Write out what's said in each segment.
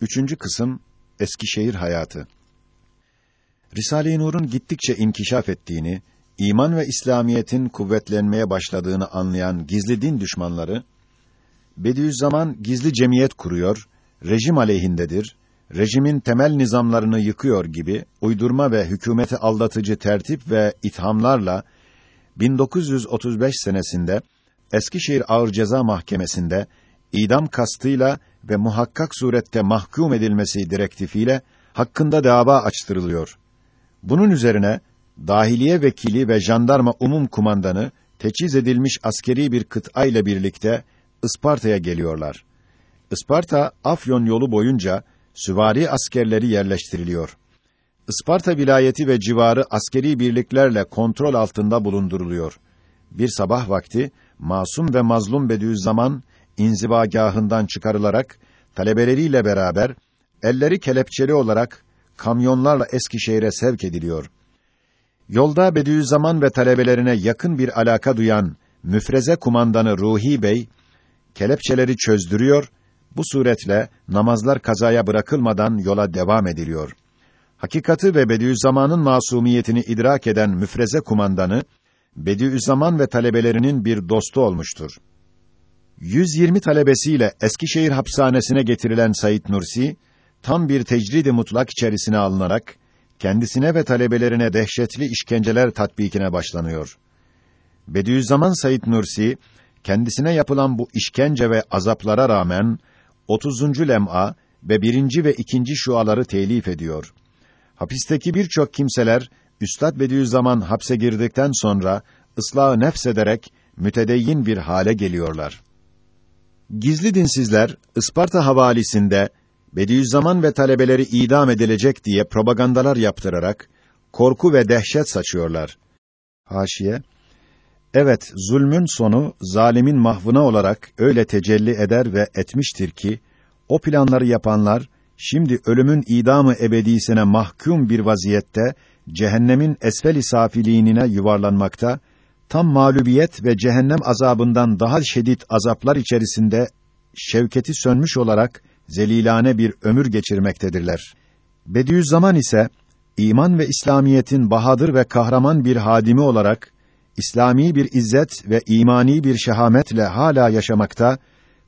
Üçüncü kısım Eskişehir hayatı. Risale-i Nur'un gittikçe inkişaf ettiğini, iman ve İslamiyetin kuvvetlenmeye başladığını anlayan gizli din düşmanları Bediüzzaman gizli cemiyet kuruyor, rejim aleyhindedir, rejimin temel nizamlarını yıkıyor gibi uydurma ve hükümeti aldatıcı tertip ve ithamlarla 1935 senesinde Eskişehir Ağır Ceza Mahkemesi'nde idam kastıyla ve muhakkak surette mahkum edilmesi direktifiyle hakkında dava açtırılıyor. Bunun üzerine dahiliye vekili ve jandarma umum kumandanı teçhiz edilmiş askeri bir kıta ile birlikte Isparta'ya geliyorlar. Isparta Afyon yolu boyunca süvari askerleri yerleştiriliyor. Isparta vilayeti ve civarı askeri birliklerle kontrol altında bulunduruluyor. Bir sabah vakti masum ve mazlum Bediüzzaman inzibagahından çıkarılarak talebeleriyle beraber elleri kelepçeli olarak kamyonlarla Eskişehir'e sevk ediliyor. Yolda Bediüzzaman ve talebelerine yakın bir alaka duyan müfreze kumandanı Ruhi Bey kelepçeleri çözdürüyor. Bu suretle namazlar kazaya bırakılmadan yola devam ediliyor. Hakikati ve Bediüzzaman'ın masumiyetini idrak eden müfreze kumandanı Bediüzzaman ve talebelerinin bir dostu olmuştur. 120 talebesiyle Eskişehir hapishanesine getirilen Said Nursi tam bir tecridi mutlak içerisine alınarak kendisine ve talebelerine dehşetli işkenceler tatbikine başlanıyor. Bediüzzaman Said Nursi kendisine yapılan bu işkence ve azaplara rağmen 30. lem'a ve birinci ve ikinci şuaları telif ediyor. Hapisteki birçok kimseler Üstad Bediüzzaman hapse girdikten sonra ıslahı nefs ederek mütedeyyin bir hale geliyorlar. Gizli dinsizler Isparta havalisinde Bediüzzaman ve talebeleri idam edilecek diye propagandalar yaptırarak korku ve dehşet saçıyorlar. Haşiye Evet, zulmün sonu zalimin mahvına olarak öyle tecelli eder ve etmiştir ki o planları yapanlar şimdi ölümün idamı ebedisine mahkum bir vaziyette cehennemin esfel-i safiliğine yuvarlanmakta, tam mağlubiyet ve cehennem azabından daha şiddet azaplar içerisinde şevketi sönmüş olarak zelilane bir ömür geçirmektedirler. Bediüzzaman ise iman ve İslamiyetin bahadır ve kahraman bir hadimi olarak İslami bir izzet ve imani bir şehametle hala yaşamakta,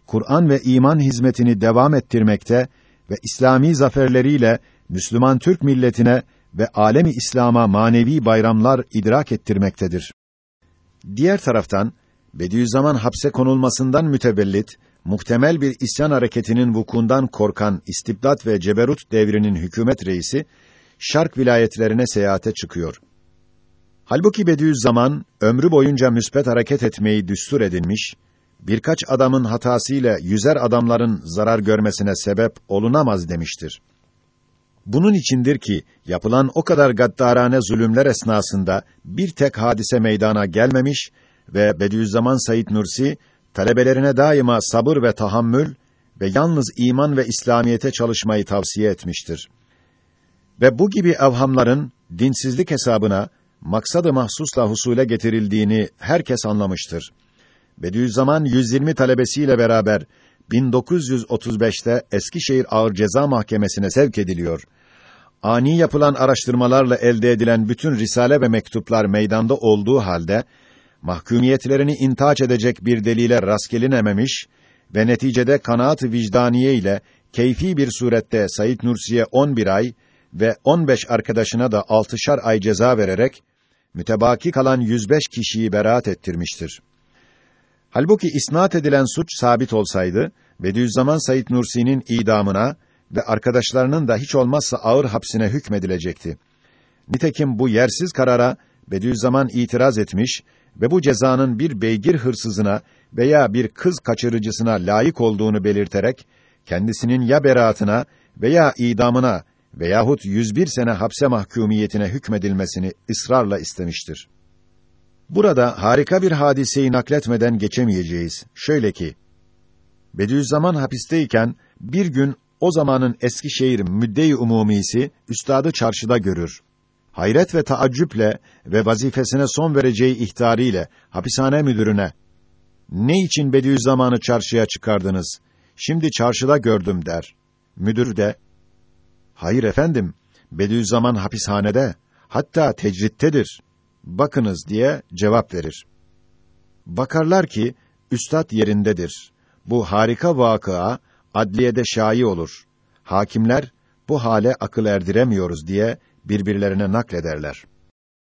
Kur'an ve iman hizmetini devam ettirmekte ve İslami zaferleriyle Müslüman Türk milletine ve alemi İslam'a manevi bayramlar idrak ettirmektedir. Diğer taraftan Bediüzzaman hapse konulmasından mütevellit muhtemel bir isyan hareketinin vukuundan korkan istibdat ve ceberut devrinin hükümet reisi Şark vilayetlerine seyahate çıkıyor. Halbuki Bediüzzaman ömrü boyunca müspet hareket etmeyi düstur edinmiş, birkaç adamın hatasıyla yüzer adamların zarar görmesine sebep olunamaz demiştir. Bunun içindir ki yapılan o kadar gaddarane zulümler esnasında bir tek hadise meydana gelmemiş ve Bediüzzaman Said Nursi talebelerine daima sabır ve tahammül ve yalnız iman ve İslamiyete çalışmayı tavsiye etmiştir. Ve bu gibi evhamların dinsizlik hesabına maksadı mahsusla husule getirildiğini herkes anlamıştır. Bediüzzaman 120 talebesiyle beraber 1935'te Eskişehir Ağır Ceza Mahkemesi'ne sevk ediliyor. Ani yapılan araştırmalarla elde edilen bütün risale ve mektuplar meydanda olduğu halde mahkumiyetlerini intaç edecek bir delile rast gelinememiş ve neticede kanaat-ı vicdaniye ile keyfi bir surette Said Nursi'ye 11 ay ve 15 arkadaşına da altışar ay ceza vererek mütebaki kalan 105 kişiyi beraat ettirmiştir. Halbuki isnat edilen suç sabit olsaydı, Bediüzzaman Said Nursi'nin idamına ve arkadaşlarının da hiç olmazsa ağır hapsine hükmedilecekti. Nitekim bu yersiz karara Bediüzzaman itiraz etmiş ve bu cezanın bir beygir hırsızına veya bir kız kaçırıcısına layık olduğunu belirterek kendisinin ya beraatına veya idamına veyahut 101 sene hapse mahkumiyetine hükmedilmesini ısrarla istemiştir. Burada harika bir hadiseyi nakletmeden geçemeyeceğiz. Şöyle ki, Bediüzzaman hapisteyken bir gün o zamanın Eskişehir müdde-i umumisi üstadı çarşıda görür. Hayret ve taaccüple ve vazifesine son vereceği ihtariyle hapishane müdürüne ne için Bediüzzaman'ı çarşıya çıkardınız? Şimdi çarşıda gördüm der. Müdür de, hayır efendim, Bediüzzaman hapishanede, hatta tecrittedir. Bakınız diye cevap verir. Bakarlar ki, üstad yerindedir. Bu harika vakıa, adliyede şai olur. Hakimler, bu hale akıl erdiremiyoruz diye birbirlerine naklederler.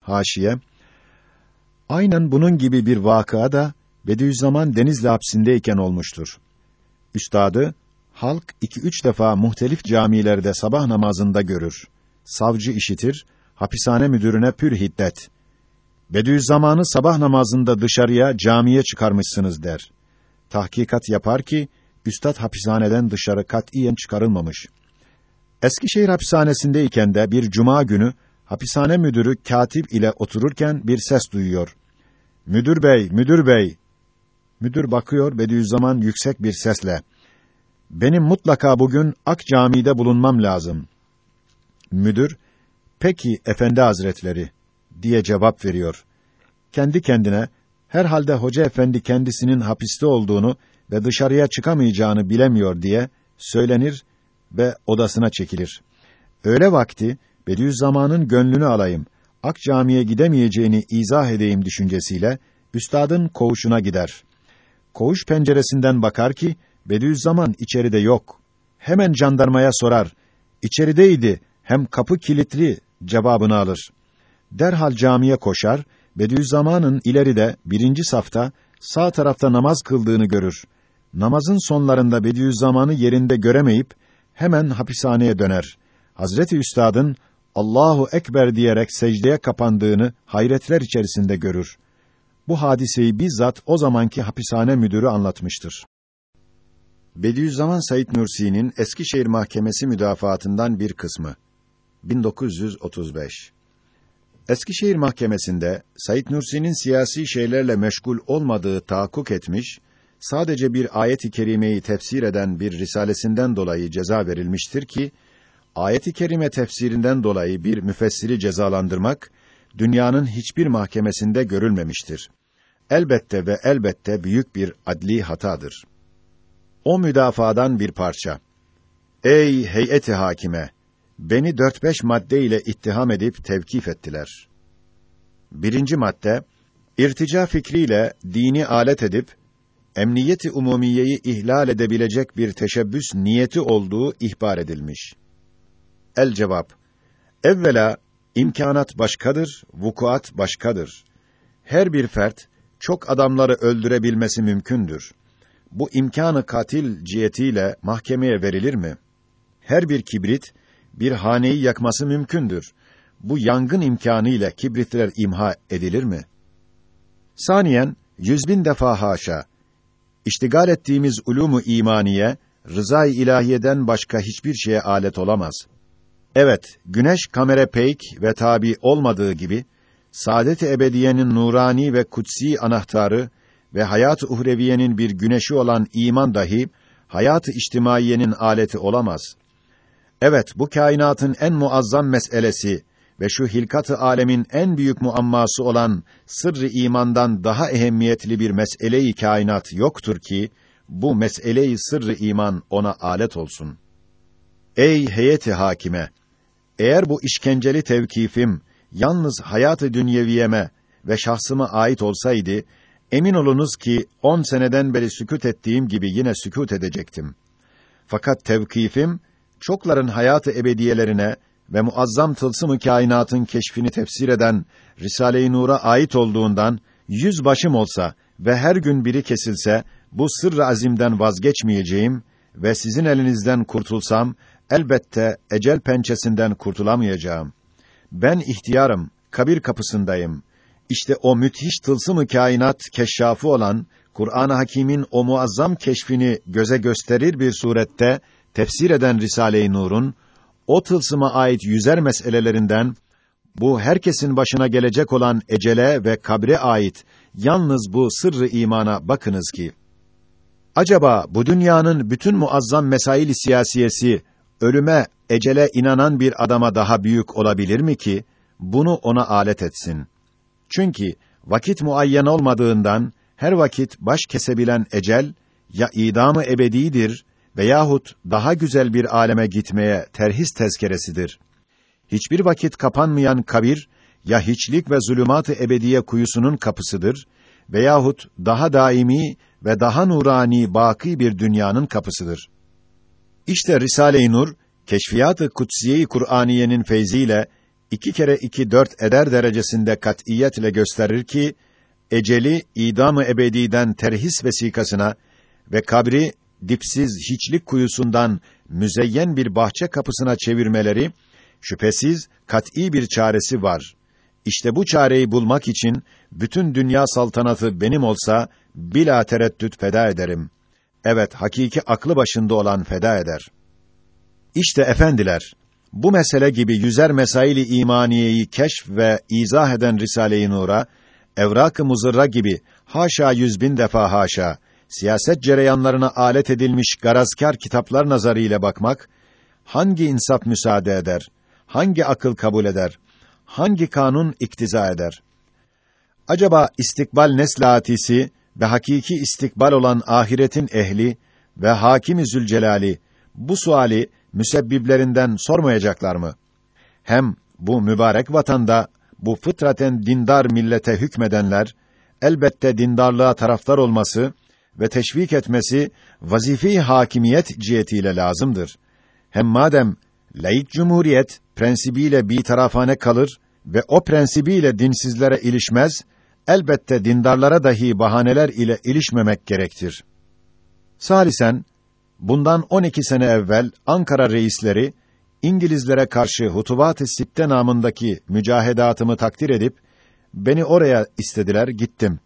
Haşiye, aynen bunun gibi bir vakıa da Bediüzzaman Denizli hapsindeyken olmuştur. Üstadı, halk iki üç defa muhtelif camilerde sabah namazında görür. Savcı işitir, hapishane müdürüne pür hiddet. Bediüzzaman'ı sabah namazında dışarıya, camiye çıkarmışsınız der. Tahkikat yapar ki, üstad hapishaneden dışarı katiyen çıkarılmamış. Eskişehir hapishanesindeyken de bir cuma günü hapishane müdürü katip ile otururken bir ses duyuyor. Müdür bey, müdür bey. Müdür bakıyor Bediüzzaman yüksek bir sesle. Benim mutlaka bugün Ak Camii'de bulunmam lazım. Müdür, peki efendi hazretleri diye cevap veriyor. Kendi kendine, herhalde hoca efendi kendisinin hapiste olduğunu ve dışarıya çıkamayacağını bilemiyor diye söylenir ve odasına çekilir. Öyle vakti Bediüzzaman'ın gönlünü alayım, Ak Cami'ye gidemeyeceğini izah edeyim düşüncesiyle üstadın koğuşuna gider. Koğuş penceresinden bakar ki Bediüzzaman içeride yok. Hemen jandarmaya sorar. İçerideydi, hem kapı kilitli cevabını alır. Derhal camiye koşar, Bediüzzaman'ın ileride birinci safta sağ tarafta namaz kıldığını görür. Namazın sonlarında Bediüzzaman'ı yerinde göremeyip hemen hapishaneye döner. Hazreti Üstad'ın Allahu ekber diyerek secdeye kapandığını hayretler içerisinde görür. Bu hadiseyi bizzat o zamanki hapishane müdürü anlatmıştır. Bediüzzaman Said Nursi'nin Eskişehir Mahkemesi müdafaatından bir kısmı. 1935 Eskişehir Mahkemesi'nde Said Nursi'nin siyasi şeylerle meşgul olmadığı tahakkuk etmiş, sadece bir ayet-i kerimeyi tefsir eden bir risalesinden dolayı ceza verilmiştir ki, ayet-i kerime tefsirinden dolayı bir müfessiri cezalandırmak, dünyanın hiçbir mahkemesinde görülmemiştir. Elbette ve elbette büyük bir adli hatadır. O müdafadan bir parça. Ey heyeti hakime! Beni dört beş madde ile ittiham edip tevkif ettiler. Birinci madde, irtica fikriyle dini alet edip, emniyeti umumiyeyi ihlal edebilecek bir teşebbüs niyeti olduğu ihbar edilmiş. El cevap, evvela, imkanat başkadır, vukuat başkadır. Her bir fert, çok adamları öldürebilmesi mümkündür. Bu imkanı katil cihetiyle mahkemeye verilir mi? Her bir kibrit, bir haneyi yakması mümkündür. Bu yangın imkanı ile kibritler imha edilir mi? Saniyen, yüz bin defa haşa, iştigal ettiğimiz ulumu imaniye, rızay ilahiyeden başka hiçbir şeye alet olamaz. Evet, güneş kamera peyk ve tabi olmadığı gibi, saadet-i ebediyenin nurani ve kutsi anahtarı ve hayat-ı uhreviyenin bir güneşi olan iman dahi, hayat-ı içtimaiyenin aleti olamaz. Evet, bu kainatın en muazzam meselesi ve şu hilkat-ı alemin en büyük muamması olan sırrı imandan daha ehemmiyetli bir mesele-i kainat yoktur ki bu mesele-i sırrı iman ona alet olsun. Ey heyeti hakime, eğer bu işkenceli tevkifim yalnız hayatı dünyeviyeme ve şahsıma ait olsaydı emin olunuz ki on seneden beri sükût ettiğim gibi yine sükût edecektim. Fakat tevkifim çokların hayatı ebediyelerine ve muazzam tılsım-ı kainatın keşfini tefsir eden Risale-i Nur'a ait olduğundan yüz başım olsa ve her gün biri kesilse bu sırrı azimden vazgeçmeyeceğim ve sizin elinizden kurtulsam elbette ecel pençesinden kurtulamayacağım. Ben ihtiyarım, kabir kapısındayım. İşte o müthiş tılsım-ı kainat keşşafı olan Kur'an-ı Hakîm'in o muazzam keşfini göze gösterir bir surette tefsir eden Risale-i Nur'un o tılsıma ait yüzer meselelerinden bu herkesin başına gelecek olan ecele ve kabre ait yalnız bu sırrı imana bakınız ki acaba bu dünyanın bütün muazzam mesail siyasiyesi ölüme, ecele inanan bir adama daha büyük olabilir mi ki bunu ona alet etsin? Çünkü vakit muayyen olmadığından her vakit baş kesebilen ecel ya idamı ebedidir veyahut daha güzel bir aleme gitmeye terhis tezkeresidir. Hiçbir vakit kapanmayan kabir ya hiçlik ve zulümat-ı ebediye kuyusunun kapısıdır veyahut daha daimi ve daha nurani baki bir dünyanın kapısıdır. İşte Risale-i Nur Keşfiyat-ı Kutsiye-i Kur'aniyenin feyziyle iki kere iki dört eder derecesinde kat'iyetle gösterir ki eceli idam-ı ebediden terhis vesikasına ve kabri dipsiz hiçlik kuyusundan müzeyyen bir bahçe kapısına çevirmeleri şüphesiz kat'î bir çaresi var. İşte bu çareyi bulmak için bütün dünya saltanatı benim olsa bila tereddüt feda ederim. Evet, hakiki aklı başında olan feda eder. İşte efendiler, bu mesele gibi yüzer mesaili imaniyeyi keşf ve izah eden Risale-i Nur'a, evrak-ı muzırra gibi haşa yüz bin defa haşa, siyaset cereyanlarına alet edilmiş garazkar kitaplar nazarıyla bakmak, hangi insaf müsaade eder, hangi akıl kabul eder, hangi kanun iktiza eder? Acaba istikbal neslatisi ve hakiki istikbal olan ahiretin ehli ve Hakîm-i Zülcelali bu suali müsebbiblerinden sormayacaklar mı? Hem bu mübarek vatanda bu fıtraten dindar millete hükmedenler elbette dindarlığa taraftar olması ve teşvik etmesi vazife-i hakimiyet cihetiyle lazımdır. Hem madem laik cumhuriyet prensibiyle bir tarafane kalır ve o prensibiyle dinsizlere ilişmez, elbette dindarlara dahi bahaneler ile ilişmemek gerektir. Salisen, bundan 12 sene evvel Ankara reisleri İngilizlere karşı Hutuvat-ı Sitte namındaki mücahedatımı takdir edip beni oraya istediler, gittim.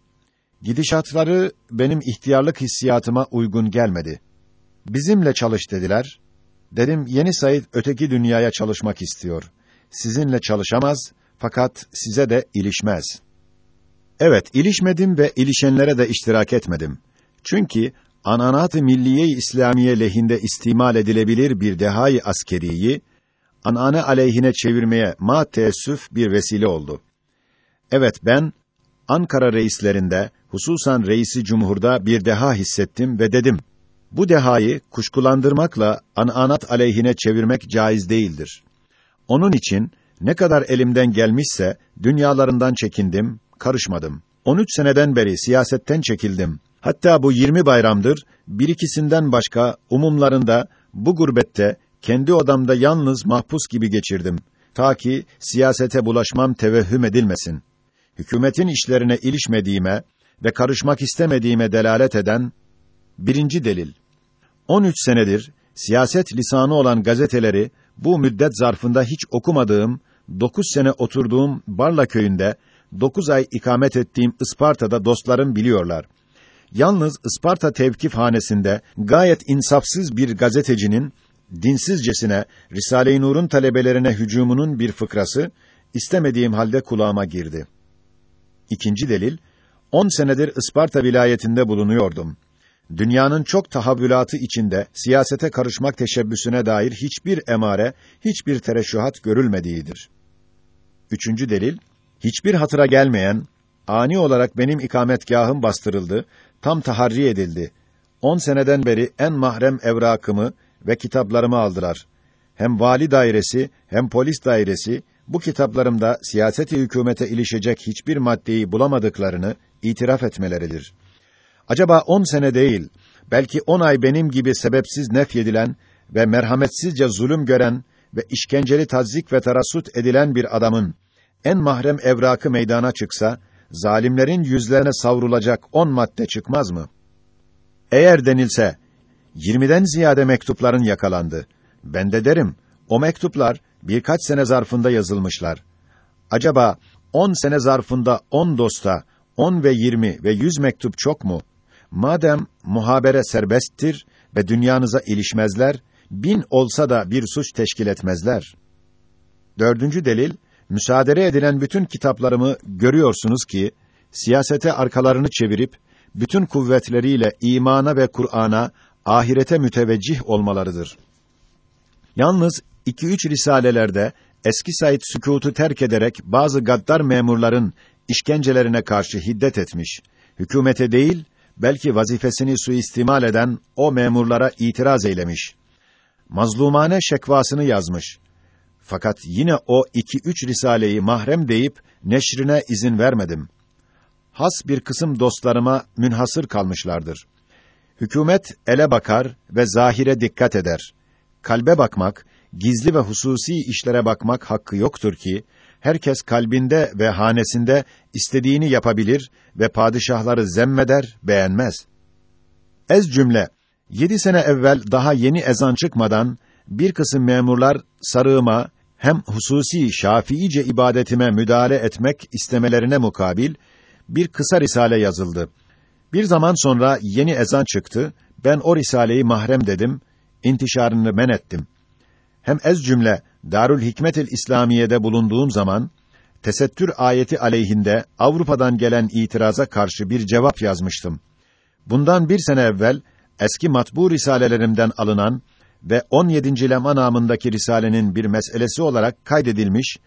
Gidişatları benim ihtiyarlık hissiyatıma uygun gelmedi. Bizimle çalış dediler. Dedim yeni Said öteki dünyaya çalışmak istiyor. Sizinle çalışamaz fakat size de ilişmez. Evet, ilişmedim ve ilişenlere de iştirak etmedim. Çünkü ananat-ı milliye-i İslamiye lehinde istimal edilebilir bir dehayı askeriyi anane aleyhine çevirmeye ma teessüf bir vesile oldu. Evet ben Ankara reislerinde hususan reisi cumhurda bir deha hissettim ve dedim bu dehayı kuşkulandırmakla ananat aleyhine çevirmek caiz değildir. Onun için ne kadar elimden gelmişse dünyalarından çekindim, karışmadım. 13 seneden beri siyasetten çekildim. Hatta bu 20 bayramdır bir ikisinden başka umumlarında bu gurbette kendi odamda yalnız mahpus gibi geçirdim. Ta ki siyasete bulaşmam tevehhüm edilmesin. Hükümetin işlerine ilişmediğime ve karışmak istemediğime delalet eden birinci delil. 13 senedir siyaset lisanı olan gazeteleri bu müddet zarfında hiç okumadığım, dokuz sene oturduğum Barla köyünde, dokuz ay ikamet ettiğim Isparta'da dostlarım biliyorlar. Yalnız Isparta tevkif hanesinde gayet insafsız bir gazetecinin dinsizcesine Risale-i Nur'un talebelerine hücumunun bir fıkrası istemediğim halde kulağıma girdi. İkinci delil, on senedir Isparta vilayetinde bulunuyordum dünyanın çok tahavvülatı içinde siyasete karışmak teşebbüsüne dair hiçbir emare, hiçbir tereşühat görülmediğidir. Üçüncü delil, hiçbir hatıra gelmeyen, ani olarak benim ikametgahım bastırıldı, tam taharri edildi. On seneden beri en mahrem evrakımı ve kitaplarımı aldılar. Hem vali dairesi, hem polis dairesi, bu kitaplarımda siyaseti hükümete ilişecek hiçbir maddeyi bulamadıklarını itiraf etmeleridir. Acaba on sene değil, belki on ay benim gibi sebepsiz nefyedilen ve merhametsizce zulüm gören ve işkenceli tazik ve tarassut edilen bir adamın en mahrem evrakı meydana çıksa, zalimlerin yüzlerine savrulacak on madde çıkmaz mı? Eğer denilse, yirmiden ziyade mektupların yakalandı. Ben de derim, o mektuplar birkaç sene zarfında yazılmışlar. Acaba on sene zarfında on dosta, on ve yirmi ve yüz mektup çok mu? Madem muhabere serbesttir ve dünyanıza ilişmezler, bin olsa da bir suç teşkil etmezler. Dördüncü delil, müsaade edilen bütün kitaplarımı görüyorsunuz ki, siyasete arkalarını çevirip, bütün kuvvetleriyle imana ve Kur'an'a, ahirete müteveccih olmalarıdır. Yalnız iki üç risalelerde eski Said sükutu terk ederek bazı gaddar memurların işkencelerine karşı hiddet etmiş, hükümete değil, belki vazifesini suistimal eden o memurlara itiraz eylemiş. Mazlumane şekvasını yazmış. Fakat yine o iki üç risaleyi mahrem deyip neşrine izin vermedim. Has bir kısım dostlarıma münhasır kalmışlardır. Hükümet ele bakar ve zahire dikkat eder. Kalbe bakmak, gizli ve hususi işlere bakmak hakkı yoktur ki herkes kalbinde ve hanesinde istediğini yapabilir ve padişahları zemmeder, beğenmez. Ez cümle, yedi sene evvel daha yeni ezan çıkmadan, bir kısım memurlar sarığıma, hem hususi şafiice ibadetime müdahale etmek istemelerine mukabil, bir kısa risale yazıldı. Bir zaman sonra yeni ezan çıktı, ben o risaleyi mahrem dedim, intişarını men ettim. Hem ez cümle Darül Hikmetil İslamiye'de bulunduğum zaman tesettür ayeti aleyhinde Avrupa'dan gelen itiraza karşı bir cevap yazmıştım. Bundan bir sene evvel eski matbu risalelerimden alınan ve 17. lema namındaki risalenin bir meselesi olarak kaydedilmiş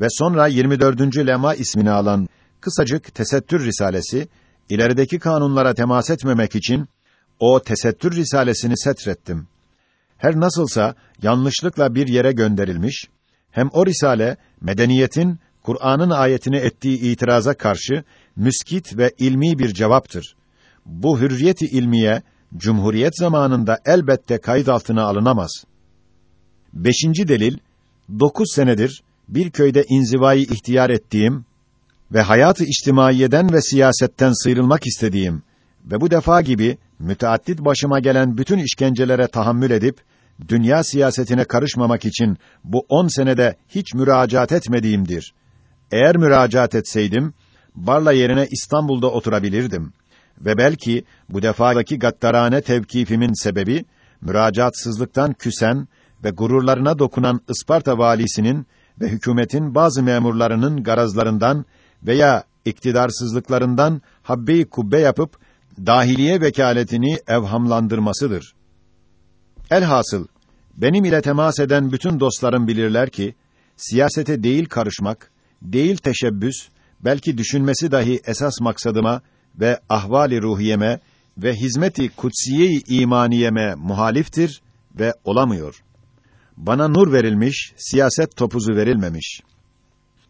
ve sonra 24. lema ismini alan kısacık tesettür risalesi ilerideki kanunlara temas etmemek için o tesettür risalesini setrettim. Her nasılsa yanlışlıkla bir yere gönderilmiş, hem o risale medeniyetin Kur'an'ın ayetini ettiği itiraza karşı müskit ve ilmi bir cevaptır. Bu hürriyeti ilmiye Cumhuriyet zamanında elbette kayıt altına alınamaz. Beşinci delil, dokuz senedir bir köyde inzivayı ihtiyar ettiğim ve hayatı içtimaiyeden ve siyasetten sıyrılmak istediğim ve bu defa gibi müteaddit başıma gelen bütün işkencelere tahammül edip dünya siyasetine karışmamak için bu on senede hiç müracaat etmediğimdir. Eğer müracaat etseydim, Barla yerine İstanbul'da oturabilirdim. Ve belki bu defadaki gaddarane tevkifimin sebebi, müracaatsızlıktan küsen ve gururlarına dokunan Isparta valisinin ve hükümetin bazı memurlarının garazlarından veya iktidarsızlıklarından habbe-i kubbe yapıp dahiliye vekaletini evhamlandırmasıdır. Elhasıl benim ile temas eden bütün dostlarım bilirler ki siyasete değil karışmak, değil teşebbüs, belki düşünmesi dahi esas maksadıma ve ahvali ruhiyeme ve hizmeti kutsiye-i imaniyeme muhaliftir ve olamıyor. Bana nur verilmiş, siyaset topuzu verilmemiş.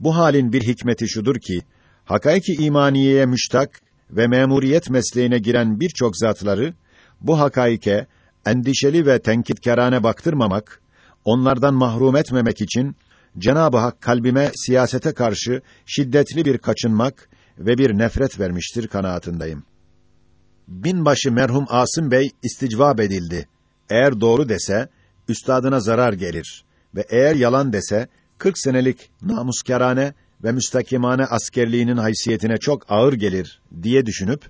Bu halin bir hikmeti şudur ki, hakaiki imaniyeye müştak ve memuriyet mesleğine giren birçok zatları bu hakaike endişeli ve tenkitkarane baktırmamak, onlardan mahrum etmemek için Cenab-ı Hak kalbime siyasete karşı şiddetli bir kaçınmak ve bir nefret vermiştir kanaatindeyim. Binbaşı merhum Asım Bey isticvab edildi. Eğer doğru dese üstadına zarar gelir ve eğer yalan dese 40 senelik namuskarane ve müstakimane askerliğinin haysiyetine çok ağır gelir diye düşünüp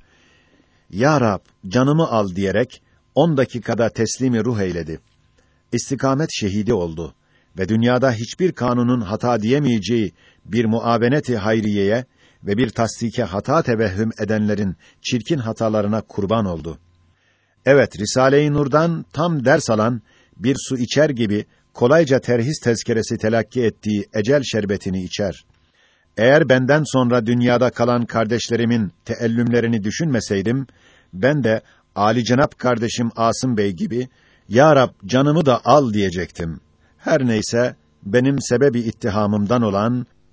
Ya Rab canımı al diyerek on dakikada teslimi ruh eyledi. İstikamet şehidi oldu ve dünyada hiçbir kanunun hata diyemeyeceği bir muaveneti hayriyeye ve bir tasdike hata tevehhüm edenlerin çirkin hatalarına kurban oldu. Evet, Risale-i Nur'dan tam ders alan bir su içer gibi kolayca terhis tezkeresi telakki ettiği ecel şerbetini içer. Eğer benden sonra dünyada kalan kardeşlerimin teellümlerini düşünmeseydim, ben de Ali Cenap kardeşim Asım Bey gibi Ya Rab canımı da al diyecektim. Her neyse benim sebebi ittihamımdan olan